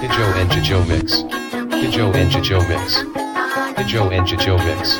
Hijo and Jijo Mix. Hijo and Jijo Mix. Hijo and Jijo Mix.